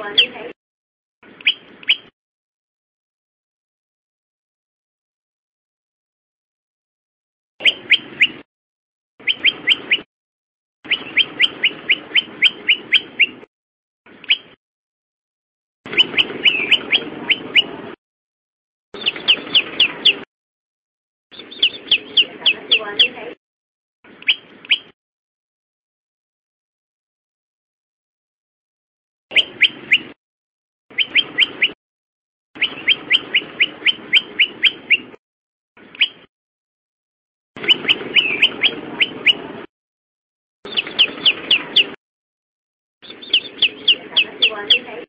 วัน vừa như thế Thank you.